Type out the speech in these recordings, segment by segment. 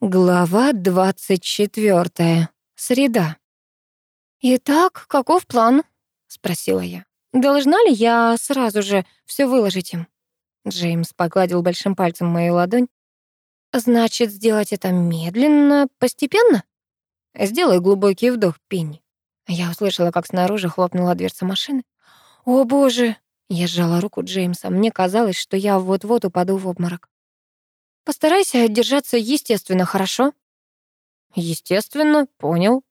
Глава 24. Среда. «Итак, каков план?» — спросила я. «Должна ли я сразу же все выложить им?» Джеймс погладил большим пальцем мою ладонь. «Значит, сделать это медленно, постепенно?» «Сделай глубокий вдох, Пенни». Я услышала, как снаружи хлопнула дверца машины. «О, боже!» Я сжала руку Джеймса. Мне казалось, что я вот-вот упаду в обморок. Постарайся держаться естественно, хорошо? Естественно, понял.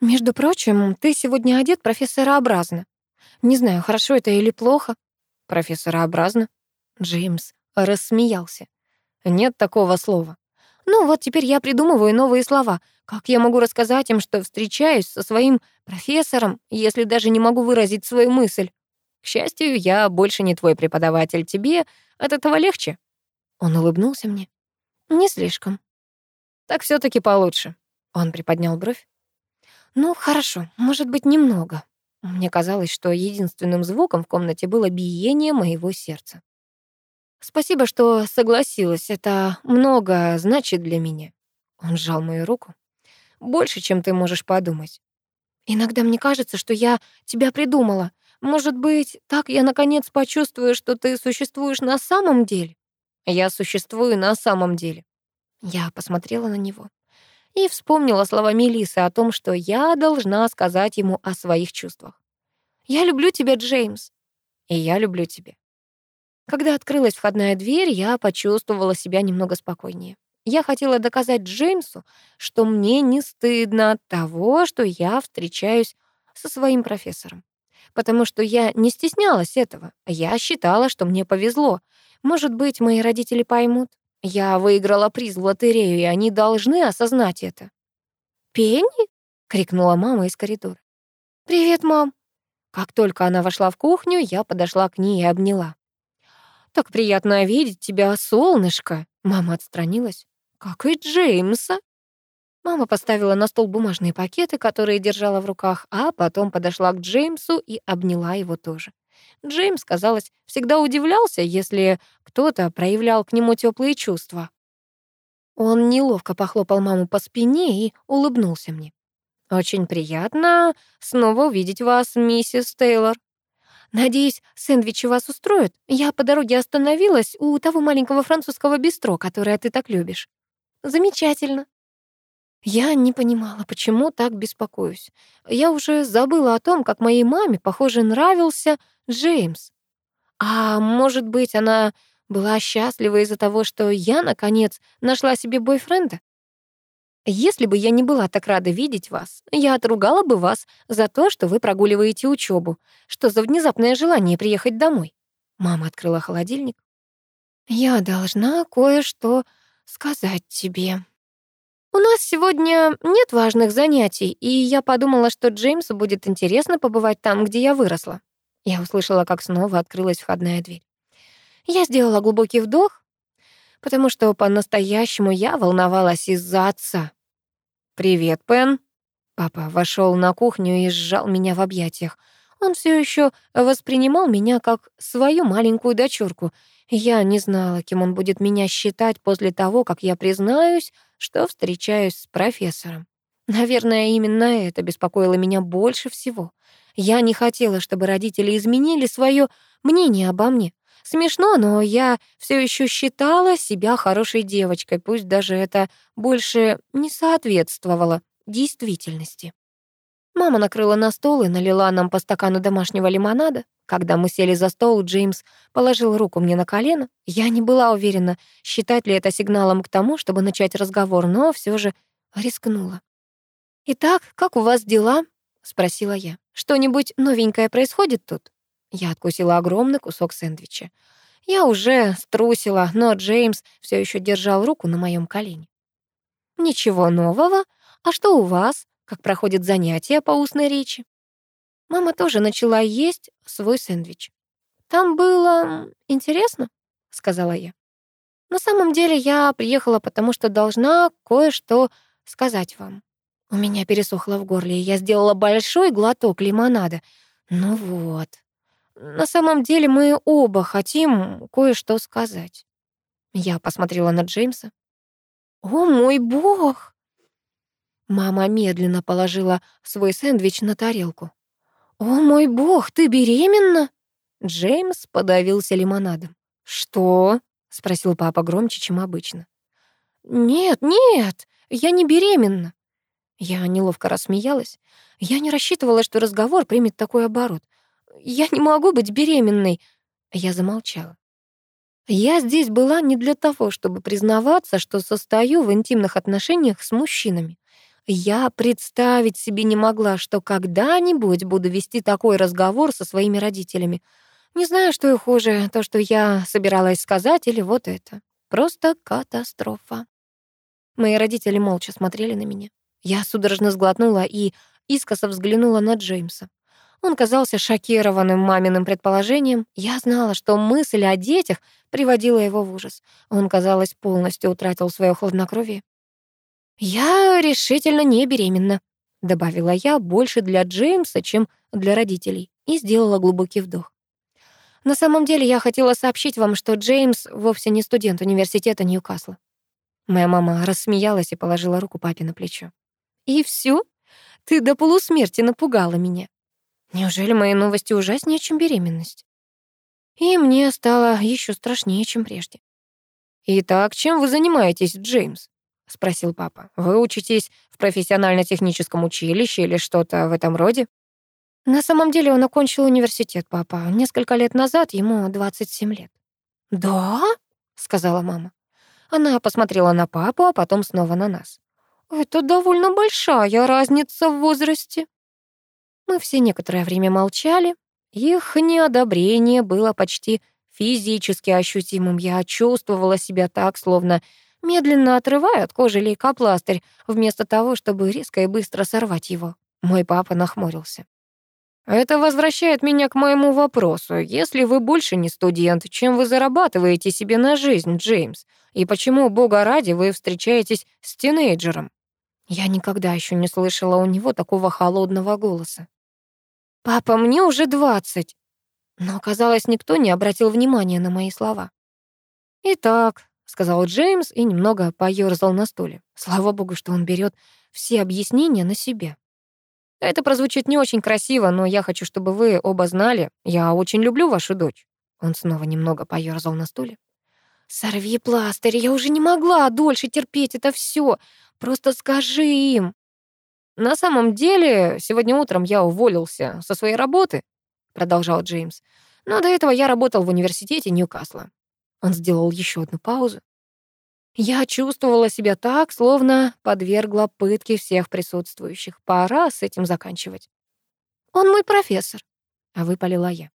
Между прочим, ты сегодня одет профессорообразно. Не знаю, хорошо это или плохо. Профессорообразно. Джеймс рассмеялся. Нет такого слова. Ну вот теперь я придумываю новые слова. Как я могу рассказать им, что встречаюсь со своим профессором, если даже не могу выразить свою мысль? К счастью, я больше не твой преподаватель. Тебе от этого легче? Он улыбнулся мне. Не слишком. Так все таки получше. Он приподнял бровь. Ну, хорошо, может быть, немного. Мне казалось, что единственным звуком в комнате было биение моего сердца. Спасибо, что согласилась. Это много значит для меня. Он сжал мою руку. Больше, чем ты можешь подумать. Иногда мне кажется, что я тебя придумала. Может быть, так я наконец почувствую, что ты существуешь на самом деле? Я существую на самом деле. Я посмотрела на него и вспомнила слова Мелисы о том, что я должна сказать ему о своих чувствах. «Я люблю тебя, Джеймс». «И я люблю тебя». Когда открылась входная дверь, я почувствовала себя немного спокойнее. Я хотела доказать Джеймсу, что мне не стыдно от того, что я встречаюсь со своим профессором. Потому что я не стеснялась этого. Я считала, что мне повезло. Может быть, мои родители поймут. Я выиграла приз в лотерею, и они должны осознать это. «Пенни?» — крикнула мама из коридора. «Привет, мам!» Как только она вошла в кухню, я подошла к ней и обняла. «Так приятно видеть тебя, солнышко!» Мама отстранилась. «Как и Джеймса!» Мама поставила на стол бумажные пакеты, которые держала в руках, а потом подошла к Джеймсу и обняла его тоже. Джеймс, казалось, всегда удивлялся, если кто-то проявлял к нему теплые чувства. Он неловко похлопал маму по спине и улыбнулся мне. «Очень приятно снова увидеть вас, миссис Тейлор. Надеюсь, сэндвичи вас устроят. Я по дороге остановилась у того маленького французского бистро, которое ты так любишь». «Замечательно», я не понимала, почему так беспокоюсь. Я уже забыла о том, как моей маме, похоже, нравился Джеймс. А может быть, она была счастлива из-за того, что я, наконец, нашла себе бойфренда? Если бы я не была так рада видеть вас, я отругала бы вас за то, что вы прогуливаете учебу. Что за внезапное желание приехать домой? Мама открыла холодильник. Я должна кое-что сказать тебе. У нас сегодня нет важных занятий, и я подумала, что Джеймсу будет интересно побывать там, где я выросла. Я услышала, как снова открылась входная дверь. Я сделала глубокий вдох, потому что по-настоящему я волновалась из-за отца. «Привет, Пен». Папа вошел на кухню и сжал меня в объятиях. Он все еще воспринимал меня как свою маленькую дочурку. Я не знала, кем он будет меня считать после того, как я признаюсь, что встречаюсь с профессором. Наверное, именно это беспокоило меня больше всего. Я не хотела, чтобы родители изменили свое мнение обо мне. Смешно, но я все еще считала себя хорошей девочкой, пусть даже это больше не соответствовало действительности. Мама накрыла на стол и налила нам по стакану домашнего лимонада. Когда мы сели за стол, Джеймс положил руку мне на колено. Я не была уверена, считать ли это сигналом к тому, чтобы начать разговор, но все же рискнула. «Итак, как у вас дела?» — спросила я. «Что-нибудь новенькое происходит тут?» Я откусила огромный кусок сэндвича. Я уже струсила, но Джеймс все еще держал руку на моем колене. «Ничего нового. А что у вас? Как проходит занятие по устной речи?» Мама тоже начала есть свой сэндвич. «Там было интересно», — сказала я. «На самом деле я приехала, потому что должна кое-что сказать вам. У меня пересохло в горле, и я сделала большой глоток лимонада. Ну вот. На самом деле мы оба хотим кое-что сказать. Я посмотрела на Джеймса. О мой бог! Мама медленно положила свой сэндвич на тарелку. «О мой бог, ты беременна?» Джеймс подавился лимонадом. «Что?» — спросил папа громче, чем обычно. «Нет, нет, я не беременна». Я неловко рассмеялась. Я не рассчитывала, что разговор примет такой оборот. «Я не могу быть беременной». Я замолчала. Я здесь была не для того, чтобы признаваться, что состою в интимных отношениях с мужчинами. Я представить себе не могла, что когда-нибудь буду вести такой разговор со своими родителями. Не знаю, что и хуже, то, что я собиралась сказать, или вот это. Просто катастрофа. Мои родители молча смотрели на меня. Я судорожно сглотнула и искоса взглянула на Джеймса. Он казался шокированным маминым предположением. Я знала, что мысль о детях приводила его в ужас. Он, казалось, полностью утратил свое хладнокровие. «Я решительно не беременна», — добавила я больше для Джеймса, чем для родителей, и сделала глубокий вдох. На самом деле я хотела сообщить вам, что Джеймс вовсе не студент университета Ньюкасла. Моя мама рассмеялась и положила руку папе на плечо. «И всё? Ты до полусмерти напугала меня. Неужели мои новости ужаснее, чем беременность?» И мне стало еще страшнее, чем прежде. «Итак, чем вы занимаетесь, Джеймс?» — спросил папа. «Вы учитесь в профессионально-техническом училище или что-то в этом роде?» На самом деле он окончил университет, папа. Несколько лет назад ему 27 лет. «Да?» — сказала мама. Она посмотрела на папу, а потом снова на нас. «Это довольно большая разница в возрасте». Мы все некоторое время молчали. Их неодобрение было почти физически ощутимым. Я чувствовала себя так, словно медленно отрываю от кожи лейкопластырь, вместо того, чтобы резко и быстро сорвать его. Мой папа нахмурился. Это возвращает меня к моему вопросу. Если вы больше не студент, чем вы зарабатываете себе на жизнь, Джеймс? И почему, бога ради, вы встречаетесь с тинейджером? Я никогда еще не слышала у него такого холодного голоса. «Папа, мне уже двадцать». Но, казалось, никто не обратил внимания на мои слова. «Итак, — сказал Джеймс и немного поёрзал на стуле. Слава богу, что он берет все объяснения на себя. Это прозвучит не очень красиво, но я хочу, чтобы вы оба знали, я очень люблю вашу дочь. Он снова немного поёрзал на стуле. Сорви пластырь, я уже не могла дольше терпеть это все. Просто скажи им. На самом деле, сегодня утром я уволился со своей работы, продолжал Джеймс. Но до этого я работал в университете Ньюкасла. Он сделал еще одну паузу. Я чувствовала себя так, словно подвергла пытке всех присутствующих. Пора с этим заканчивать. Он мой профессор, а выпалила я.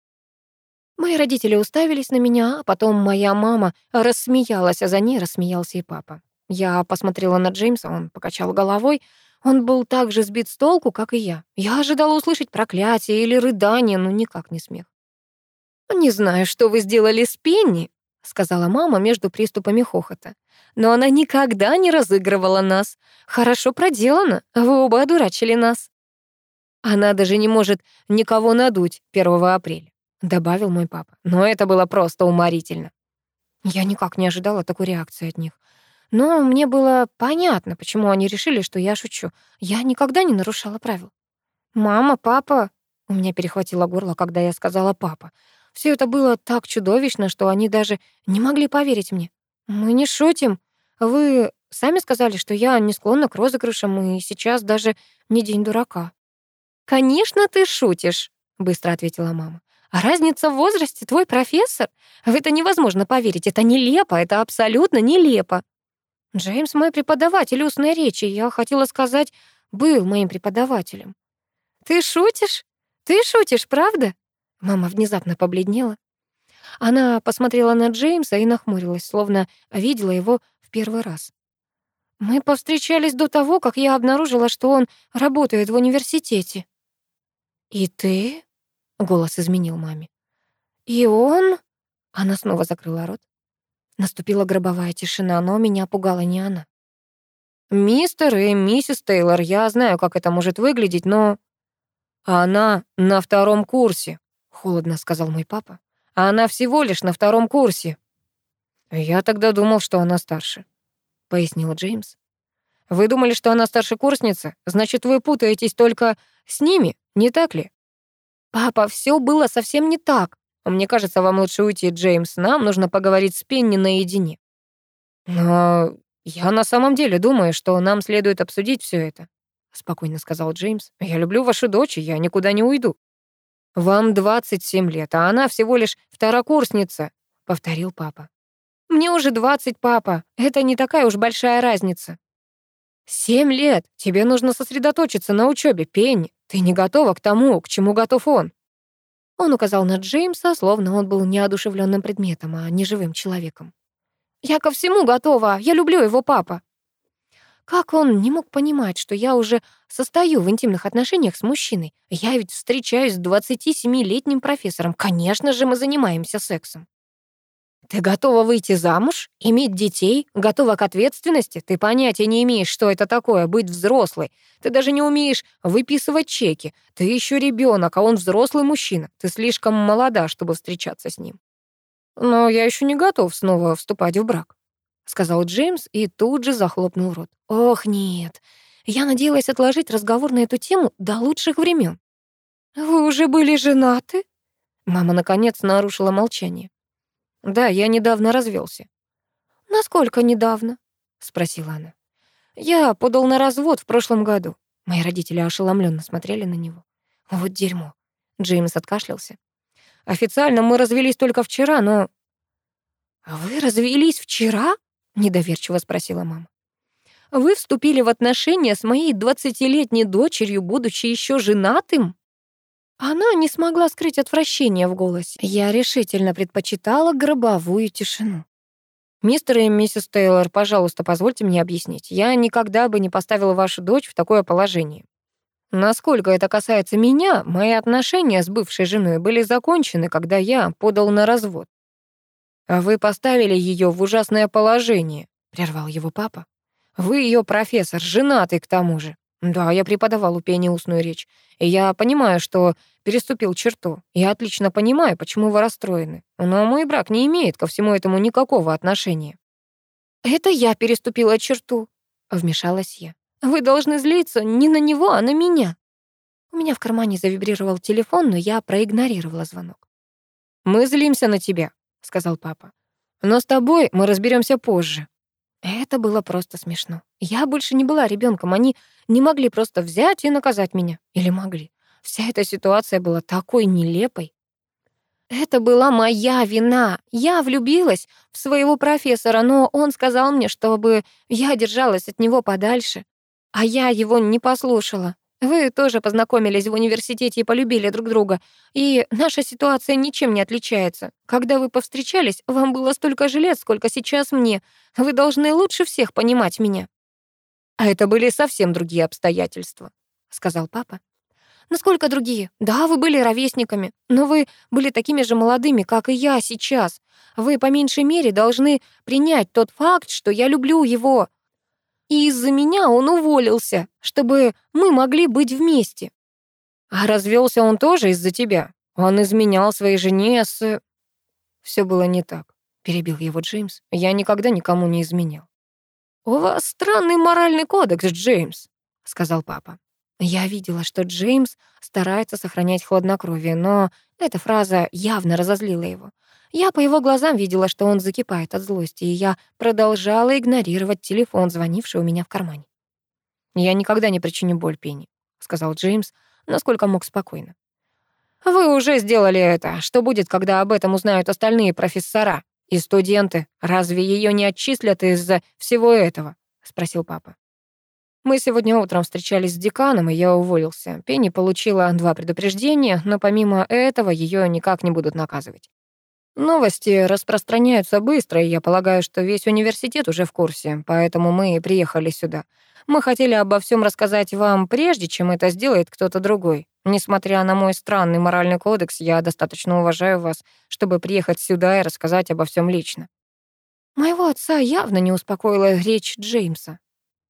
Мои родители уставились на меня, а потом моя мама рассмеялась, а за ней рассмеялся и папа. Я посмотрела на Джеймса, он покачал головой. Он был так же сбит с толку, как и я. Я ожидала услышать проклятие или рыдание, но никак не смех. «Не знаю, что вы сделали с Пенни», сказала мама между приступами хохота. Но она никогда не разыгрывала нас. Хорошо проделано. Вы оба одурачили нас. Она даже не может никого надуть 1 апреля, добавил мой папа. Но это было просто уморительно. Я никак не ожидала такой реакции от них. Но мне было понятно, почему они решили, что я шучу. Я никогда не нарушала правил. «Мама, папа...» У меня перехватило горло, когда я сказала «папа». Все это было так чудовищно, что они даже не могли поверить мне. Мы не шутим. Вы сами сказали, что я не склонна к розыгрышам, и сейчас даже не день дурака. Конечно, ты шутишь, быстро ответила мама. А разница в возрасте твой профессор? В это невозможно поверить. Это нелепо, это абсолютно нелепо. Джеймс мой преподаватель устной речи. Я хотела сказать, был моим преподавателем. Ты шутишь? Ты шутишь, правда? Мама внезапно побледнела. Она посмотрела на Джеймса и нахмурилась, словно видела его в первый раз. Мы повстречались до того, как я обнаружила, что он работает в университете. «И ты?» — голос изменил маме. «И он?» — она снова закрыла рот. Наступила гробовая тишина, но меня пугала не она. «Мистер и миссис Тейлор, я знаю, как это может выглядеть, но...» «Она на втором курсе», холодно сказал мой папа. А она всего лишь на втором курсе. Я тогда думал, что она старше. — пояснил Джеймс. «Вы думали, что она старшекурсница? Значит, вы путаетесь только с ними, не так ли?» «Папа, все было совсем не так. Мне кажется, вам лучше уйти, Джеймс. Нам нужно поговорить с Пенни наедине». «Но я на самом деле думаю, что нам следует обсудить все это», — спокойно сказал Джеймс. «Я люблю вашу дочь, и я никуда не уйду». «Вам 27 лет, а она всего лишь второкурсница», — повторил папа. «Мне уже 20, папа. Это не такая уж большая разница». «Семь лет. Тебе нужно сосредоточиться на учебе, Пенни. Ты не готова к тому, к чему готов он». Он указал на Джеймса, словно он был неодушевленным предметом, а не живым человеком. «Я ко всему готова. Я люблю его, папа». Как он не мог понимать, что я уже состою в интимных отношениях с мужчиной? Я ведь встречаюсь с 27-летним профессором. Конечно же, мы занимаемся сексом. Ты готова выйти замуж, иметь детей, готова к ответственности? Ты понятия не имеешь, что это такое быть взрослой. Ты даже не умеешь выписывать чеки. Ты еще ребенок, а он взрослый мужчина. Ты слишком молода, чтобы встречаться с ним. Но я еще не готов снова вступать в брак, сказал Джеймс и тут же захлопнул рот. Ох, нет. Я надеялась отложить разговор на эту тему до лучших времен. Вы уже были женаты? Мама наконец нарушила молчание. Да, я недавно развелся. Насколько недавно? спросила она. Я подал на развод в прошлом году. Мои родители ошеломленно смотрели на него. Вот дерьмо. Джеймс откашлялся. Официально мы развелись только вчера, но... «А вы развелись вчера?» — недоверчиво спросила мама. «Вы вступили в отношения с моей двадцатилетней дочерью, будучи еще женатым?» Она не смогла скрыть отвращение в голосе. Я решительно предпочитала гробовую тишину. «Мистер и миссис Тейлор, пожалуйста, позвольте мне объяснить. Я никогда бы не поставила вашу дочь в такое положение. Насколько это касается меня, мои отношения с бывшей женой были закончены, когда я подал на развод. А вы поставили ее в ужасное положение», — прервал его папа. «Вы ее профессор, женатый к тому же. Да, я преподавал у Пени устную речь, и я понимаю, что переступил черту. Я отлично понимаю, почему вы расстроены. Но мой брак не имеет ко всему этому никакого отношения. Это я переступила черту, вмешалась я. Вы должны злиться не на него, а на меня. У меня в кармане завибрировал телефон, но я проигнорировала звонок. Мы злимся на тебя, сказал папа. Но с тобой мы разберемся позже. Это было просто смешно. Я больше не была ребенком, они не могли просто взять и наказать меня. Или могли? Вся эта ситуация была такой нелепой. Это была моя вина. Я влюбилась в своего профессора, но он сказал мне, чтобы я держалась от него подальше. А я его не послушала. Вы тоже познакомились в университете и полюбили друг друга. И наша ситуация ничем не отличается. Когда вы повстречались, вам было столько же лет, сколько сейчас мне. Вы должны лучше всех понимать меня. А это были совсем другие обстоятельства, сказал папа. Насколько другие? Да, вы были ровесниками, но вы были такими же молодыми, как и я сейчас. Вы по меньшей мере должны принять тот факт, что я люблю его. И из-за меня он уволился, чтобы мы могли быть вместе. А развелся он тоже из-за тебя. Он изменял своей жене с... Все было не так, перебил его Джеймс. Я никогда никому не изменял. У вас странный моральный кодекс, Джеймс, сказал папа. Я видела, что Джеймс старается сохранять хладнокровие, но эта фраза явно разозлила его. Я по его глазам видела, что он закипает от злости, и я продолжала игнорировать телефон, звонивший у меня в кармане. «Я никогда не причиню боль Пенни», — сказал Джеймс, насколько мог спокойно. «Вы уже сделали это. Что будет, когда об этом узнают остальные профессора и студенты? Разве ее не отчислят из-за всего этого?» — спросил папа. Мы сегодня утром встречались с деканом, и я уволился. Пенни получила два предупреждения, но помимо этого ее никак не будут наказывать. Новости распространяются быстро, и я полагаю, что весь университет уже в курсе, поэтому мы и приехали сюда. Мы хотели обо всем рассказать вам прежде, чем это сделает кто-то другой. Несмотря на мой странный моральный кодекс, я достаточно уважаю вас, чтобы приехать сюда и рассказать обо всем лично. Моего отца явно не успокоила речь Джеймса.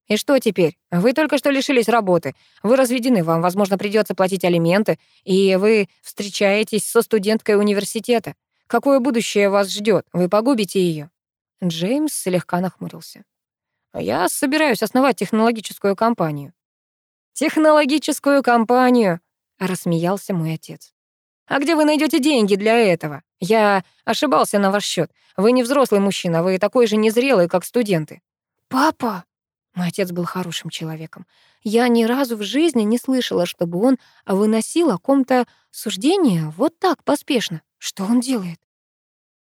И что теперь? Вы только что лишились работы. Вы разведены, вам, возможно, придется платить алименты, и вы встречаетесь со студенткой университета. Какое будущее вас ждет? Вы погубите ее. Джеймс слегка нахмурился. Я собираюсь основать технологическую компанию». «Технологическую компанию», — рассмеялся мой отец. «А где вы найдете деньги для этого? Я ошибался на ваш счет. Вы не взрослый мужчина, вы такой же незрелый, как студенты». «Папа!» Мой отец был хорошим человеком. Я ни разу в жизни не слышала, чтобы он выносил о ком-то суждение вот так, поспешно. Что он делает?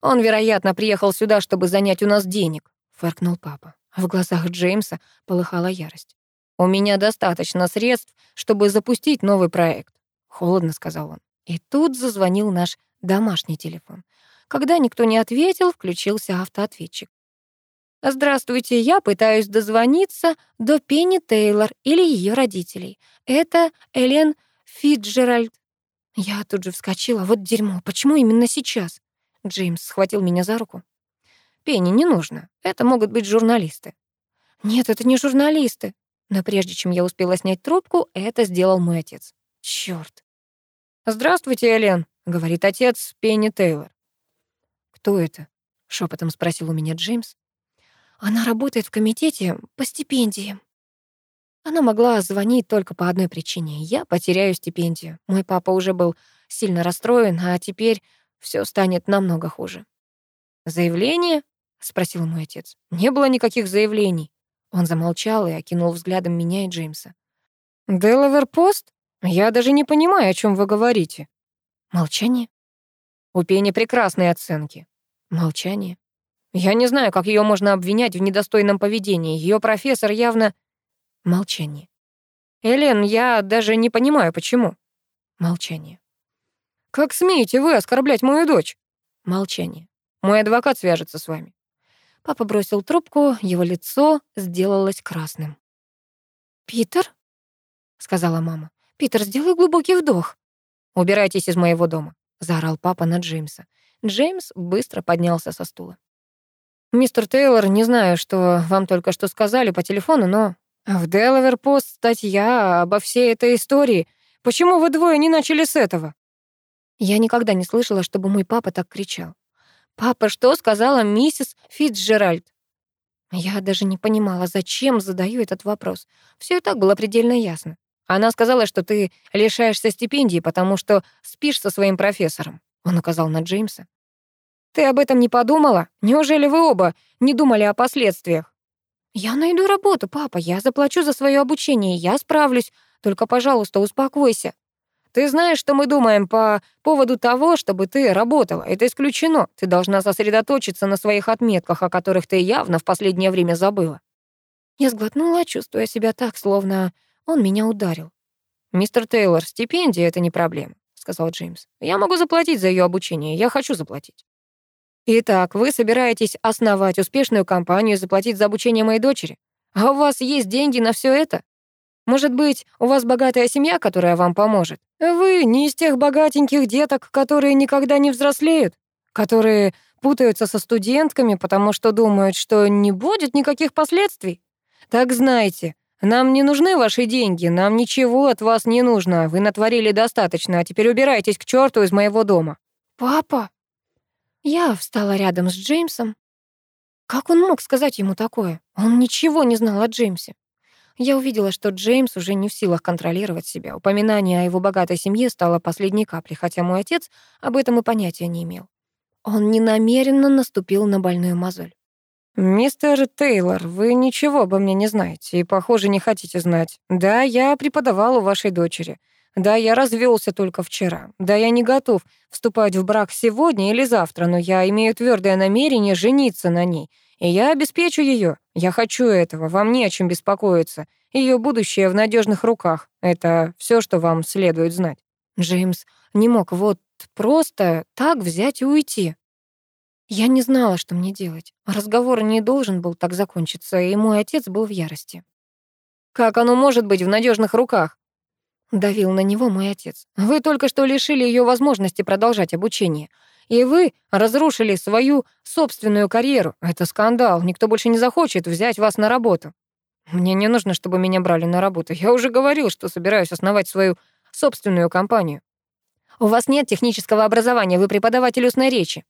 «Он, вероятно, приехал сюда, чтобы занять у нас денег», — фыркнул папа. В глазах Джеймса полыхала ярость. «У меня достаточно средств, чтобы запустить новый проект», — холодно сказал он. И тут зазвонил наш домашний телефон. Когда никто не ответил, включился автоответчик. «Здравствуйте, я пытаюсь дозвониться до Пенни Тейлор или ее родителей. Это Элен Фитджеральд». Я тут же вскочила. Вот дерьмо, почему именно сейчас? Джеймс схватил меня за руку. «Пенни, не нужно. Это могут быть журналисты». «Нет, это не журналисты». Но прежде чем я успела снять трубку, это сделал мой отец. Чёрт. «Здравствуйте, Элен», — говорит отец Пенни Тейлор. «Кто это?» — шепотом спросил у меня Джеймс. Она работает в комитете по стипендиям. Она могла звонить только по одной причине. Я потеряю стипендию. Мой папа уже был сильно расстроен, а теперь все станет намного хуже. «Заявление?» — спросил мой отец. «Не было никаких заявлений». Он замолчал и окинул взглядом меня и Джеймса. «Делавер Пост? Я даже не понимаю, о чем вы говорите». Молчание. У Пени прекрасные оценки. Молчание. Я не знаю, как ее можно обвинять в недостойном поведении. Ее профессор явно... Молчание. Элен, я даже не понимаю, почему. Молчание. Как смеете вы оскорблять мою дочь? Молчание. Мой адвокат свяжется с вами. Папа бросил трубку, его лицо сделалось красным. «Питер?» — сказала мама. «Питер, сделай глубокий вдох». «Убирайтесь из моего дома», — заорал папа на Джеймса. Джеймс быстро поднялся со стула. «Мистер Тейлор, не знаю, что вам только что сказали по телефону, но в Делавер Пост статья обо всей этой истории. Почему вы двое не начали с этого?» Я никогда не слышала, чтобы мой папа так кричал. «Папа, что сказала миссис Фитджеральд?» Я даже не понимала, зачем задаю этот вопрос. Все и так было предельно ясно. Она сказала, что ты лишаешься стипендии, потому что спишь со своим профессором. Он указал на Джеймса. Ты об этом не подумала? Неужели вы оба не думали о последствиях? Я найду работу, папа, я заплачу за свое обучение, я справлюсь. Только, пожалуйста, успокойся. Ты знаешь, что мы думаем по поводу того, чтобы ты работала. Это исключено. Ты должна сосредоточиться на своих отметках, о которых ты явно в последнее время забыла. Я сглотнула, чувствуя себя так, словно он меня ударил. «Мистер Тейлор, стипендия — это не проблема», — сказал Джеймс. «Я могу заплатить за ее обучение, я хочу заплатить». Итак, вы собираетесь основать успешную компанию и заплатить за обучение моей дочери? А у вас есть деньги на все это? Может быть, у вас богатая семья, которая вам поможет? Вы не из тех богатеньких деток, которые никогда не взрослеют, которые путаются со студентками, потому что думают, что не будет никаких последствий. Так знайте, нам не нужны ваши деньги, нам ничего от вас не нужно. Вы натворили достаточно, а теперь убирайтесь к черту из моего дома. Папа, я встала рядом с Джеймсом. Как он мог сказать ему такое? Он ничего не знал о Джеймсе. Я увидела, что Джеймс уже не в силах контролировать себя. Упоминание о его богатой семье стало последней каплей, хотя мой отец об этом и понятия не имел. Он ненамеренно наступил на больную мозоль. «Мистер Тейлор, вы ничего обо мне не знаете и, похоже, не хотите знать. Да, я преподавал у вашей дочери. Да, я развелся только вчера. Да, я не готов вступать в брак сегодня или завтра, но я имею твердое намерение жениться на ней. И я обеспечу ее. Я хочу этого. Вам не о чем беспокоиться. Ее будущее в надежных руках. Это все, что вам следует знать. Джеймс не мог вот просто так взять и уйти. Я не знала, что мне делать. Разговор не должен был так закончиться, и мой отец был в ярости. Как оно может быть в надежных руках? Давил на него мой отец. Вы только что лишили ее возможности продолжать обучение. И вы разрушили свою собственную карьеру. Это скандал. Никто больше не захочет взять вас на работу. Мне не нужно, чтобы меня брали на работу. Я уже говорил, что собираюсь основать свою собственную компанию. У вас нет технического образования, вы преподаватель устной речи.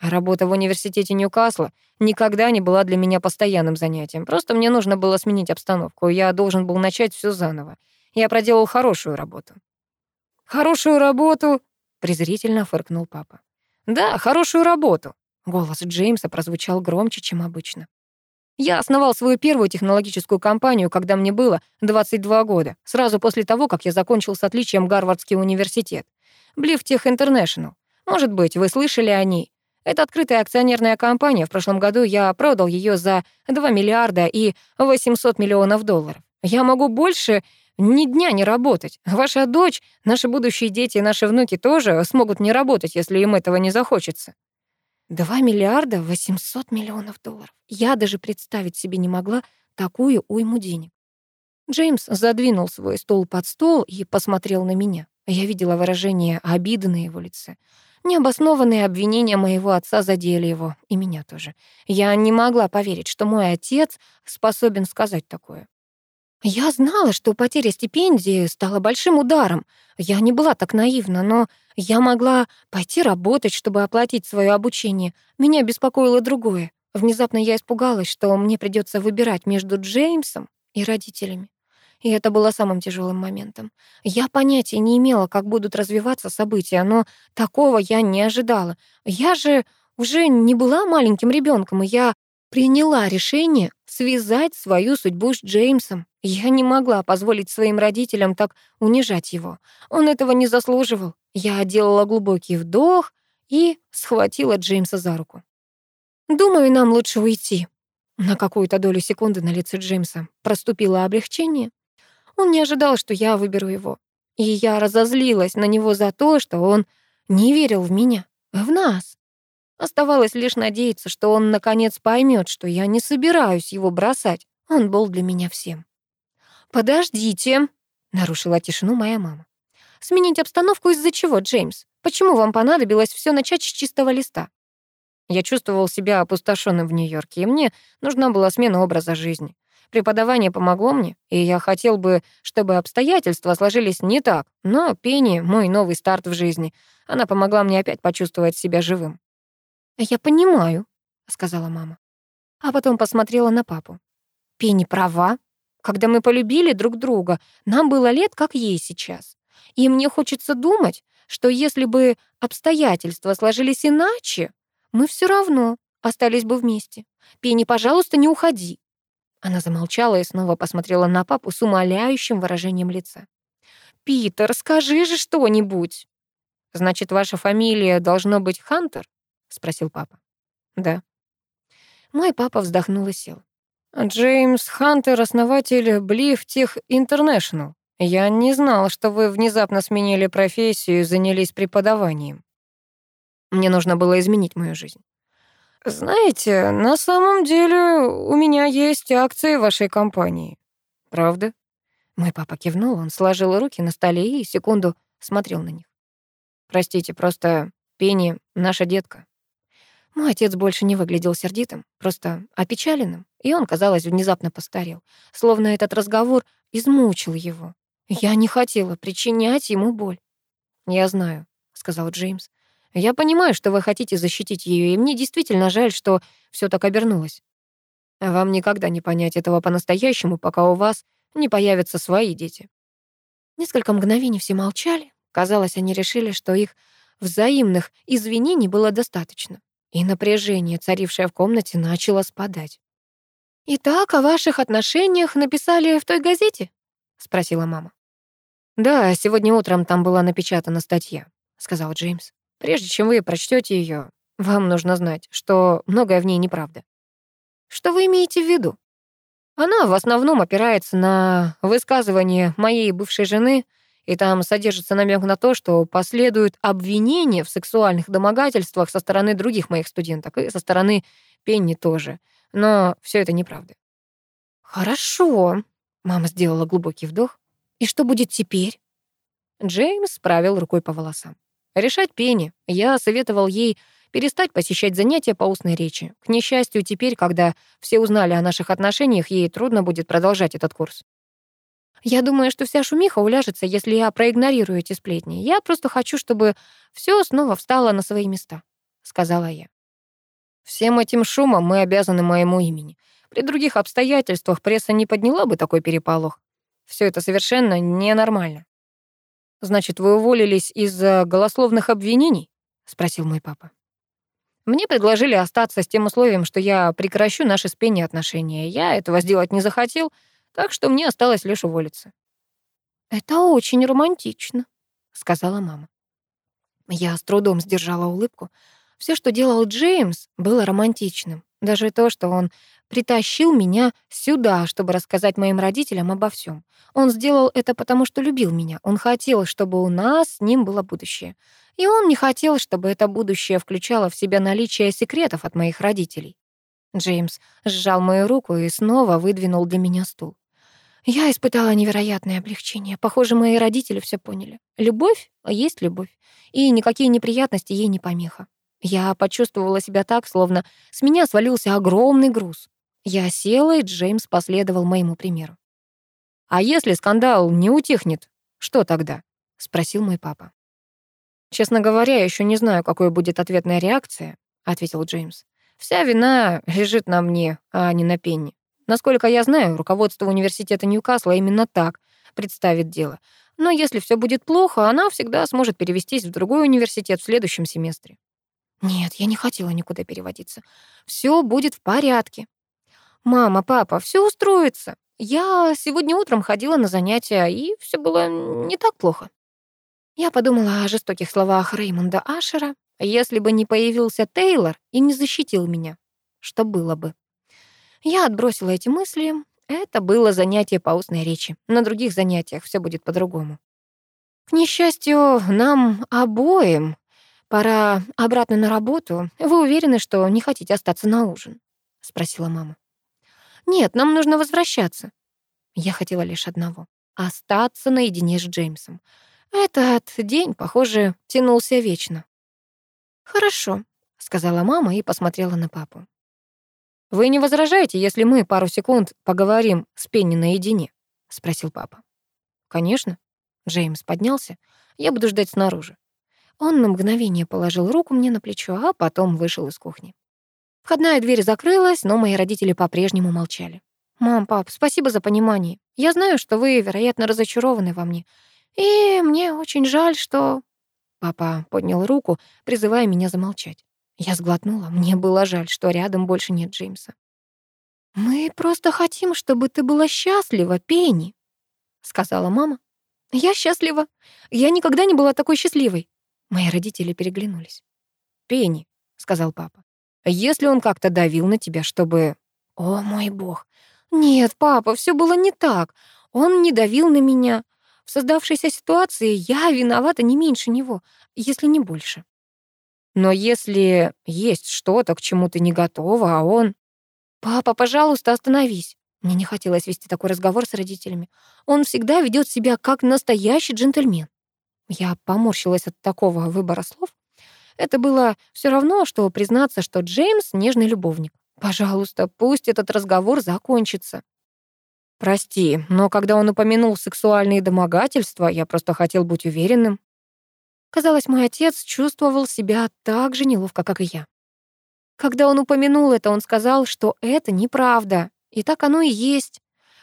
Работа в университете Ньюкасла никогда не была для меня постоянным занятием. Просто мне нужно было сменить обстановку. Я должен был начать все заново. Я проделал хорошую работу. «Хорошую работу?» — презрительно фыркнул папа. «Да, хорошую работу». Голос Джеймса прозвучал громче, чем обычно. Я основал свою первую технологическую компанию, когда мне было 22 года, сразу после того, как я закончил с отличием Гарвардский университет. Блифтех International. Может быть, вы слышали о ней. Это открытая акционерная компания. В прошлом году я продал ее за 2 миллиарда и 800 миллионов долларов. Я могу больше ни дня не работать. Ваша дочь, наши будущие дети и наши внуки тоже смогут не работать, если им этого не захочется. Два миллиарда восемьсот миллионов долларов. Я даже представить себе не могла такую уйму денег. Джеймс задвинул свой стол под стол и посмотрел на меня. Я видела выражение обиды на его лице. Необоснованные обвинения моего отца задели его, и меня тоже. Я не могла поверить, что мой отец способен сказать такое. Я знала, что потеря стипендии стала большим ударом. Я не была так наивна, но я могла пойти работать, чтобы оплатить свое обучение. Меня беспокоило другое. Внезапно я испугалась, что мне придется выбирать между Джеймсом и родителями. И это было самым тяжелым моментом. Я понятия не имела, как будут развиваться события, но такого я не ожидала. Я же уже не была маленьким ребенком, и я приняла решение связать свою судьбу с Джеймсом. Я не могла позволить своим родителям так унижать его. Он этого не заслуживал. Я делала глубокий вдох и схватила Джеймса за руку. «Думаю, нам лучше уйти». На какую-то долю секунды на лице Джеймса проступило облегчение. Он не ожидал, что я выберу его. И я разозлилась на него за то, что он не верил в меня, в нас. Оставалось лишь надеяться, что он наконец поймет, что я не собираюсь его бросать. Он был для меня всем. «Подождите», — нарушила тишину моя мама. «Сменить обстановку из-за чего, Джеймс? Почему вам понадобилось все начать с чистого листа?» Я чувствовал себя опустошенным в Нью-Йорке, и мне нужна была смена образа жизни. Преподавание помогло мне, и я хотел бы, чтобы обстоятельства сложились не так, но Пенни — мой новый старт в жизни. Она помогла мне опять почувствовать себя живым. «Я понимаю», — сказала мама. А потом посмотрела на папу. «Пенни права. Когда мы полюбили друг друга, нам было лет, как ей сейчас. И мне хочется думать, что если бы обстоятельства сложились иначе, мы все равно остались бы вместе. Пенни, пожалуйста, не уходи». Она замолчала и снова посмотрела на папу с умоляющим выражением лица. «Питер, скажи же что-нибудь!» «Значит, ваша фамилия должно быть Хантер?» Спросил папа. Да. Мой папа вздохнул и сел. Джеймс Хантер, основатель Блиф Тех Интернешнл. Я не знал, что вы внезапно сменили профессию и занялись преподаванием. Мне нужно было изменить мою жизнь. Знаете, на самом деле у меня есть акции вашей компании. Правда? Мой папа кивнул, он сложил руки на столе и секунду смотрел на них. Простите, просто Пенни — наша детка. Мой отец больше не выглядел сердитым, просто опечаленным, и он, казалось, внезапно постарел, словно этот разговор измучил его. Я не хотела причинять ему боль. «Я знаю», — сказал Джеймс. «Я понимаю, что вы хотите защитить ее, и мне действительно жаль, что все так обернулось. Вам никогда не понять этого по-настоящему, пока у вас не появятся свои дети». Несколько мгновений все молчали. Казалось, они решили, что их взаимных извинений было достаточно и напряжение, царившее в комнате, начало спадать. «Итак, о ваших отношениях написали в той газете?» — спросила мама. «Да, сегодня утром там была напечатана статья», — сказал Джеймс. «Прежде чем вы прочтете ее, вам нужно знать, что многое в ней неправда». «Что вы имеете в виду?» Она в основном опирается на высказывание моей бывшей жены и там содержится намек на то, что последуют обвинения в сексуальных домогательствах со стороны других моих студенток и со стороны Пенни тоже. Но все это неправда. «Хорошо», — мама сделала глубокий вдох. «И что будет теперь?» Джеймс справил рукой по волосам. «Решать Пенни. Я советовал ей перестать посещать занятия по устной речи. К несчастью, теперь, когда все узнали о наших отношениях, ей трудно будет продолжать этот курс. Я думаю, что вся шумиха уляжется, если я проигнорирую эти сплетни. Я просто хочу, чтобы все снова встало на свои места», — сказала я. Всем этим шумом мы обязаны моему имени. При других обстоятельствах пресса не подняла бы такой переполох. Все это совершенно ненормально. Значит, вы уволились из-за голословных обвинений? спросил мой папа. Мне предложили остаться с тем условием, что я прекращу наши с Пенни отношения. Я этого сделать не захотел, так что мне осталось лишь уволиться. «Это очень романтично», — сказала мама. Я с трудом сдержала улыбку. Все, что делал Джеймс, было романтичным. Даже то, что он притащил меня сюда, чтобы рассказать моим родителям обо всем. Он сделал это потому, что любил меня. Он хотел, чтобы у нас с ним было будущее. И он не хотел, чтобы это будущее включало в себя наличие секретов от моих родителей. Джеймс сжал мою руку и снова выдвинул для меня стул. Я испытала невероятное облегчение. Похоже, мои родители все поняли. Любовь есть любовь, и никакие неприятности ей не помеха. Я почувствовала себя так, словно с меня свалился огромный груз. Я села, и Джеймс последовал моему примеру. «А если скандал не утихнет, что тогда?» — спросил мой папа. «Честно говоря, я еще не знаю, какой будет ответная реакция», — ответил Джеймс. «Вся вина лежит на мне, а не на Пенни. Насколько я знаю, руководство университета Ньюкасла именно так представит дело. Но если все будет плохо, она всегда сможет перевестись в другой университет в следующем семестре». Нет, я не хотела никуда переводиться. Все будет в порядке. «Мама, папа, все устроится. Я сегодня утром ходила на занятия, и все было не так плохо». Я подумала о жестоких словах Реймонда Ашера. Если бы не появился Тейлор и не защитил меня, что было бы? Я отбросила эти мысли. Это было занятие по устной речи. На других занятиях все будет по-другому. К несчастью, нам обоим пора обратно на работу. Вы уверены, что не хотите остаться на ужин? спросила мама. Нет, нам нужно возвращаться. Я хотела лишь одного — остаться наедине с Джеймсом. Этот день, похоже, тянулся вечно. «Хорошо», — сказала мама и посмотрела на папу. «Вы не возражаете, если мы пару секунд поговорим с Пенни наедине?» — спросил папа. «Конечно». Джеймс поднялся. «Я буду ждать снаружи». Он на мгновение положил руку мне на плечо, а потом вышел из кухни. Входная дверь закрылась, но мои родители по-прежнему молчали. «Мам, пап, спасибо за понимание. Я знаю, что вы, вероятно, разочарованы во мне. И мне очень жаль, что...» Папа поднял руку, призывая меня замолчать. Я сглотнула. Мне было жаль, что рядом больше нет Джеймса. «Мы просто хотим, чтобы ты была счастлива, Пенни», — сказала мама. «Я счастлива. Я никогда не была такой счастливой». Мои родители переглянулись. «Пенни», — сказал папа, если он как-то давил на тебя, чтобы... О, мой бог. Нет, папа, все было не так. Он не давил на меня. В создавшейся ситуации я виновата не меньше него, если не больше. Но если есть что-то, к чему ты не готова, а он... Папа, пожалуйста, остановись. Мне не хотелось вести такой разговор с родителями. Он всегда ведет себя как настоящий джентльмен. Я поморщилась от такого выбора слов, это было все равно, что признаться, что Джеймс — нежный любовник. Пожалуйста, пусть этот разговор закончится. Прости, но когда он упомянул сексуальные домогательства, я просто хотел быть уверенным. Казалось, мой отец чувствовал себя так же неловко, как и я. Когда он упомянул это, он сказал, что это неправда, и так оно и есть.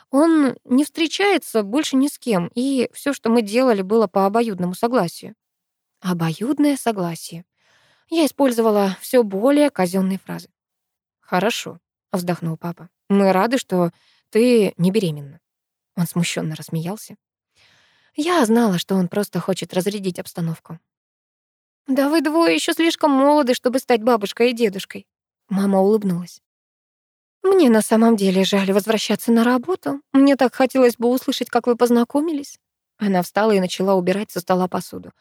Он не встречается больше ни с кем, и все, что мы делали, было по обоюдному согласию. Обоюдное согласие. Я использовала все более казенные фразы. «Хорошо», — вздохнул папа. «Мы рады, что ты не беременна». Он смущенно рассмеялся. Я знала, что он просто хочет разрядить обстановку. «Да вы двое еще слишком молоды, чтобы стать бабушкой и дедушкой». Мама улыбнулась. «Мне на самом деле жаль возвращаться на работу. Мне так хотелось бы услышать, как вы познакомились». Она встала и начала убирать со стола посуду.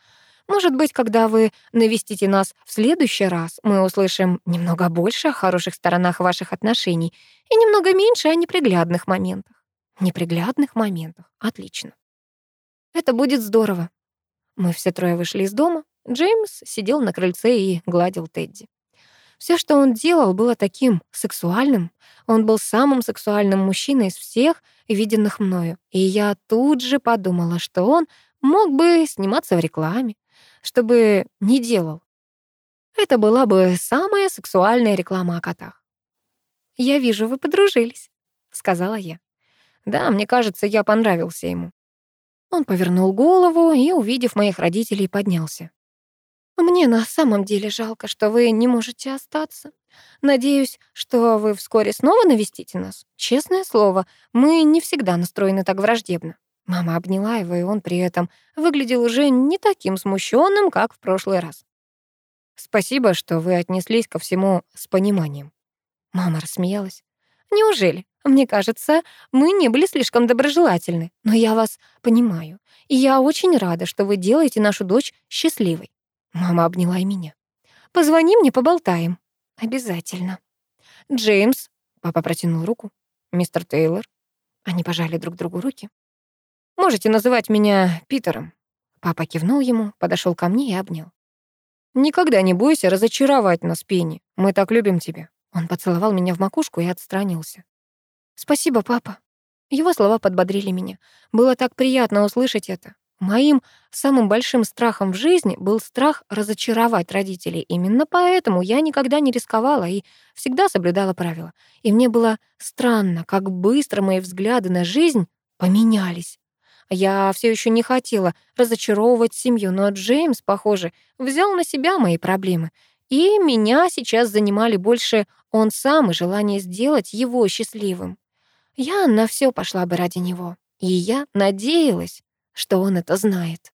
Может быть, когда вы навестите нас в следующий раз, мы услышим немного больше о хороших сторонах ваших отношений и немного меньше о неприглядных моментах. Неприглядных моментах. Отлично. Это будет здорово. Мы все трое вышли из дома. Джеймс сидел на крыльце и гладил Тедди. Все, что он делал, было таким сексуальным. Он был самым сексуальным мужчиной из всех, виденных мною. И я тут же подумала, что он мог бы сниматься в рекламе, чтобы не делал. Это была бы самая сексуальная реклама о котах. «Я вижу, вы подружились», — сказала я. Да, мне кажется, я понравился ему. Он повернул голову и, увидев моих родителей, поднялся. «Мне на самом деле жалко, что вы не можете остаться. Надеюсь, что вы вскоре снова навестите нас. Честное слово, мы не всегда настроены так враждебно». Мама обняла его, и он при этом выглядел уже не таким смущенным, как в прошлый раз. «Спасибо, что вы отнеслись ко всему с пониманием». Мама рассмеялась. «Неужели? Мне кажется, мы не были слишком доброжелательны, но я вас понимаю, и я очень рада, что вы делаете нашу дочь счастливой». Мама обняла и меня. «Позвони мне, поболтаем». «Обязательно». «Джеймс», — папа протянул руку. «Мистер Тейлор». Они пожали друг другу руки. «Можете называть меня Питером». Папа кивнул ему, подошел ко мне и обнял. «Никогда не бойся разочаровать нас, Пенни. Мы так любим тебя». Он поцеловал меня в макушку и отстранился. «Спасибо, папа». Его слова подбодрили меня. Было так приятно услышать это. Моим самым большим страхом в жизни был страх разочаровать родителей. Именно поэтому я никогда не рисковала и всегда соблюдала правила. И мне было странно, как быстро мои взгляды на жизнь поменялись. Я все еще не хотела разочаровывать семью, но Джеймс, похоже, взял на себя мои проблемы. И меня сейчас занимали больше он сам и желание сделать его счастливым. Я на все пошла бы ради него. И я надеялась, что он это знает.